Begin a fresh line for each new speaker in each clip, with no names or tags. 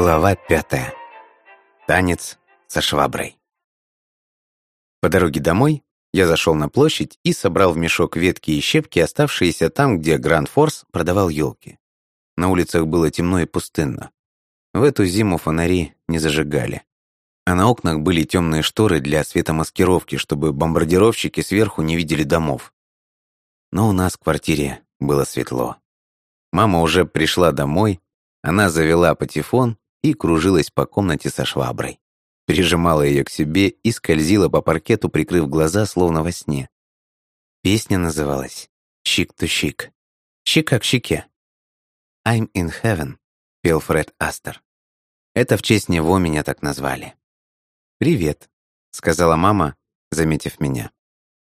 Глава пятая. Танец со шваброй. По дороге домой я зашел на площадь и собрал в мешок ветки и щепки, оставшиеся там, где Гранд Форс продавал елки. На улицах было темно и пустынно. В эту зиму фонари не зажигали. А на окнах были темные шторы для светомаскировки, чтобы бомбардировщики сверху не видели домов. Но у нас в квартире было светло. Мама уже пришла домой, она завела патефон и кружилась по комнате со шваброй. Прижимала ее к себе и скользила по паркету, прикрыв глаза, словно во сне. Песня называлась «Щик-то-щик». «Щека к щеке». «I'm in heaven», — пел Фред Астер. Это в честь него меня так назвали. «Привет», — сказала мама, заметив меня.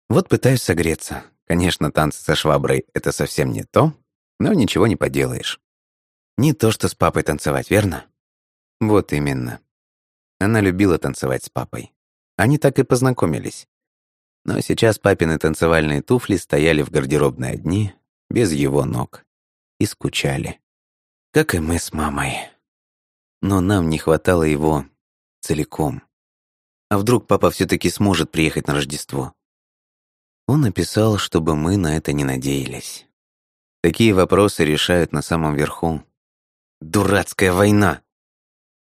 «Вот пытаюсь согреться. Конечно, танцы со шваброй — это совсем не то, но ничего не поделаешь. Не то, что с папой танцевать, верно? Вот именно. Она любила танцевать с папой. Они так и познакомились. Но сейчас папины танцевальные туфли стояли в гардеробной одни, без его ног, и скучали. Как и мы с мамой. Но нам не хватало его целиком. А вдруг папа все таки сможет приехать на Рождество? Он написал, чтобы мы на это не надеялись. Такие вопросы решают на самом верху. Дурацкая война!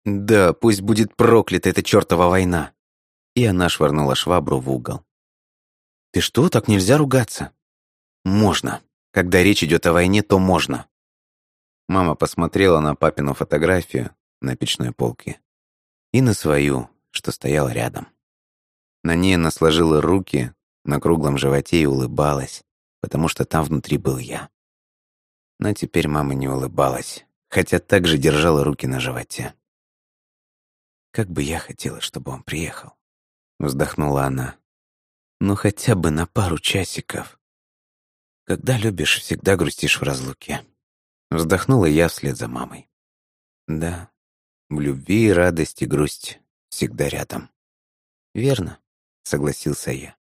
Да, пусть будет проклята эта чертова война. И она швырнула швабру в угол. Ты что, так нельзя ругаться? Можно. Когда речь идет о войне, то можно. Мама посмотрела на папину фотографию на печной полке и на свою, что стояла рядом. На ней она сложила руки на круглом животе и улыбалась, потому что там внутри был я. Но теперь мама не улыбалась, хотя также держала руки на животе. «Как бы я хотела, чтобы он приехал», — вздохнула она. «Ну хотя бы на пару часиков. Когда любишь, всегда грустишь в разлуке». Вздохнула я вслед за мамой. «Да, в любви и радости грусть всегда рядом». «Верно», — согласился я.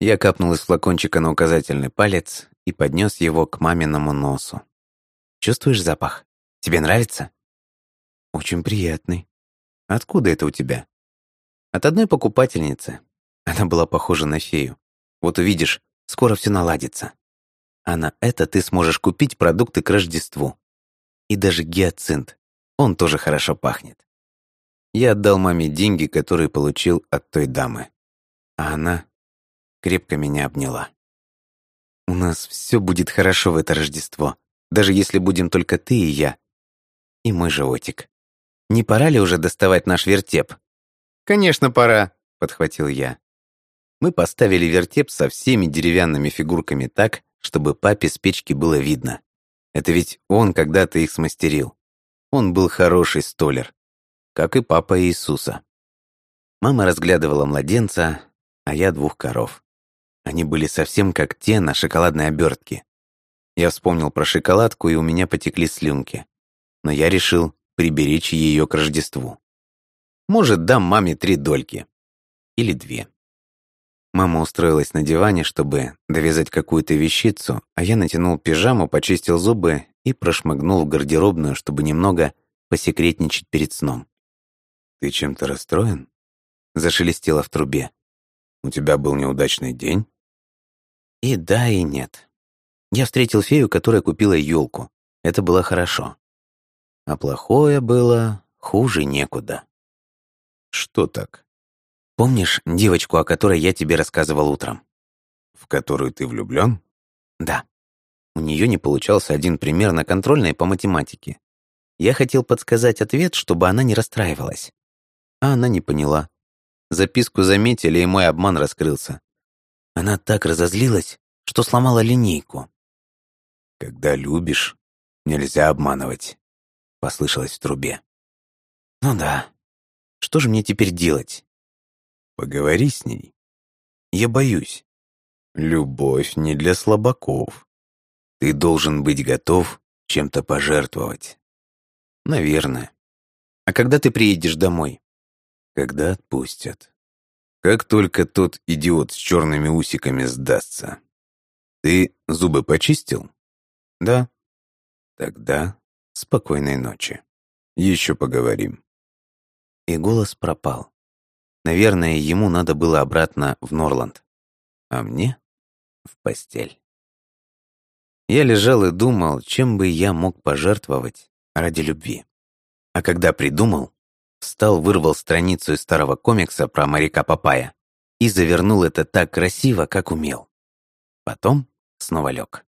Я капнул из флакончика на указательный палец и поднес его к маминому носу. «Чувствуешь запах? Тебе нравится?» «Очень приятный. Откуда это у тебя?» «От одной покупательницы. Она была похожа на фею. Вот увидишь, скоро все наладится. А на это ты сможешь купить продукты к Рождеству. И даже гиацинт. Он тоже хорошо пахнет. Я отдал маме деньги, которые получил от той дамы. А она крепко меня обняла. У нас все будет хорошо в это Рождество, даже если будем только ты и я. И мой животик. Не пора ли уже доставать наш вертеп? Конечно, пора, подхватил я. Мы поставили вертеп со всеми деревянными фигурками так, чтобы папе с печки было видно. Это ведь он когда-то их смастерил. Он был хороший столер, как и папа Иисуса. Мама разглядывала младенца, а я двух коров. Они были совсем как те на шоколадной обертке. Я вспомнил про шоколадку, и у меня потекли слюнки. Но я решил приберечь ее к Рождеству. Может, дам маме три дольки. Или две. Мама устроилась на диване, чтобы довязать какую-то вещицу, а я натянул пижаму, почистил зубы и прошмыгнул в гардеробную, чтобы немного посекретничать перед сном. «Ты чем-то расстроен?» Зашелестело в трубе. «У тебя был неудачный день?» И да, и нет. Я встретил фею, которая купила елку. Это было хорошо. А плохое было хуже некуда. Что так? Помнишь девочку, о которой я тебе рассказывал утром? В которую ты влюблен? Да. У нее не получался один пример на контрольной по математике. Я хотел подсказать ответ, чтобы она не расстраивалась. А она не поняла. Записку заметили, и мой обман раскрылся. Она так разозлилась, что сломала линейку. «Когда любишь, нельзя обманывать», — послышалось в трубе. «Ну да. Что же мне теперь делать?» «Поговори с ней. Я боюсь. Любовь не для слабаков. Ты должен быть готов чем-то пожертвовать». «Наверное. А когда ты приедешь домой?» «Когда отпустят». Как только тот идиот с черными усиками сдастся. Ты зубы почистил? Да. Тогда спокойной ночи. Еще поговорим». И голос пропал. Наверное, ему надо было обратно в Норланд. А мне — в постель. Я лежал и думал, чем бы я мог пожертвовать ради любви. А когда придумал, встал, вырвал страницу из старого комикса про моряка Папая и завернул это так красиво, как умел. Потом снова лег.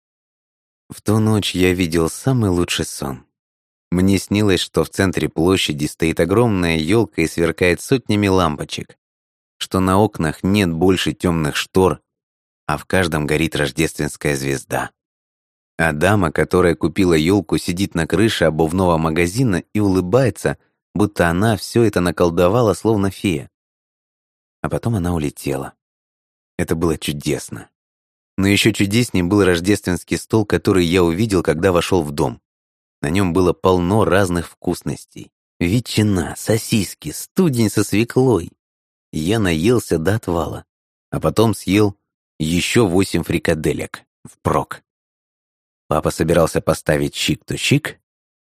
В ту ночь я видел самый лучший сон. Мне снилось, что в центре площади стоит огромная елка и сверкает сотнями лампочек, что на окнах нет больше темных штор, а в каждом горит рождественская звезда. А дама, которая купила елку, сидит на крыше обувного магазина и улыбается, будто она все это наколдовала, словно фея. А потом она улетела. Это было чудесно. Но еще чудеснее был рождественский стол, который я увидел, когда вошел в дом. На нем было полно разных вкусностей. Ветчина, сосиски, студень со свеклой. Я наелся до отвала, а потом съел еще восемь фрикаделек впрок. Папа собирался поставить щик-то-щик,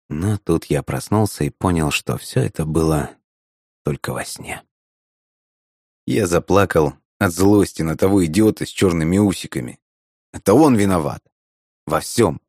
но тут я проснулся и понял, что все это было только во сне. Я заплакал от злости на того идиота с черными усиками. Это он виноват. Во всем.